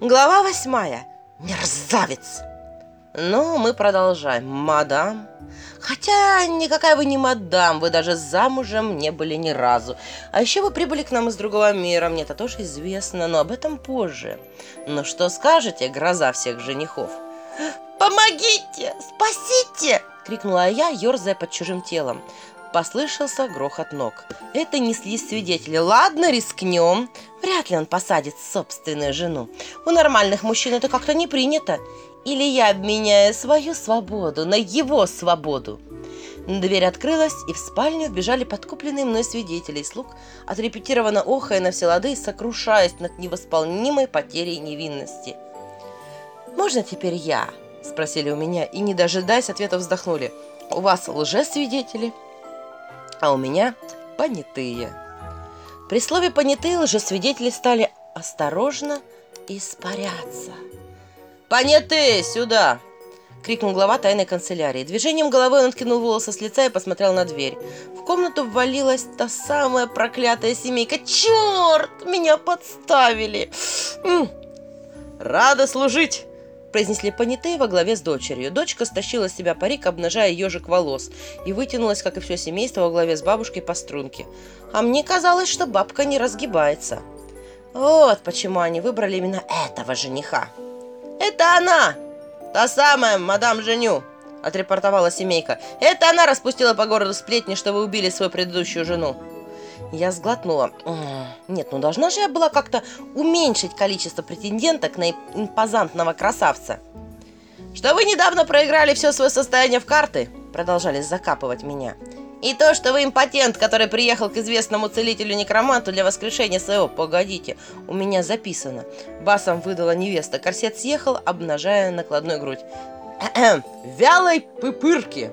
Глава восьмая. Мерзавец. Ну, мы продолжаем. Мадам. Хотя никакая вы не мадам, вы даже замужем не были ни разу. А еще вы прибыли к нам из другого мира, мне это тоже известно, но об этом позже. Ну что скажете, гроза всех женихов? «Помогите! Спасите!» — крикнула я, ерзая под чужим телом. Послышался грохот ног. Это несли свидетели. Ладно, рискнем. Вряд ли он посадит собственную жену. У нормальных мужчин это как-то не принято. Или я обменяю свою свободу на его свободу. Дверь открылась, и в спальню вбежали подкупленные мной свидетели и слуг, отрепетированно охая на все лады, сокрушаясь над невосполнимой потерей невинности. «Можно теперь я?» – спросили у меня, и, не дожидаясь ответа, вздохнули. «У вас лжесвидетели?» А у меня понятые. При слове «понятые» лжесвидетели стали осторожно испаряться. «Понятые, сюда!» — крикнул глава тайной канцелярии. Движением головы он откинул волосы с лица и посмотрел на дверь. В комнату ввалилась та самая проклятая семейка. «Черт! Меня подставили!» «Рада служить!» Произнесли понятые во главе с дочерью. Дочка стащила с себя парик, обнажая ежик волос, и вытянулась, как и все семейство, во главе с бабушкой по струнке. А мне казалось, что бабка не разгибается. Вот почему они выбрали именно этого жениха. «Это она! Та самая, мадам Женю!» – отрепортовала семейка. «Это она распустила по городу сплетни, что вы убили свою предыдущую жену!» Я сглотнула. Нет, ну должна же я была как-то уменьшить количество претенденток на импозантного красавца. Что вы недавно проиграли все свое состояние в карты, продолжали закапывать меня. И то, что вы импотент, который приехал к известному целителю-некроманту для воскрешения своего... Погодите, у меня записано. Басом выдала невеста. Корсет съехал, обнажая накладной грудь. «Вялой пыпырки!»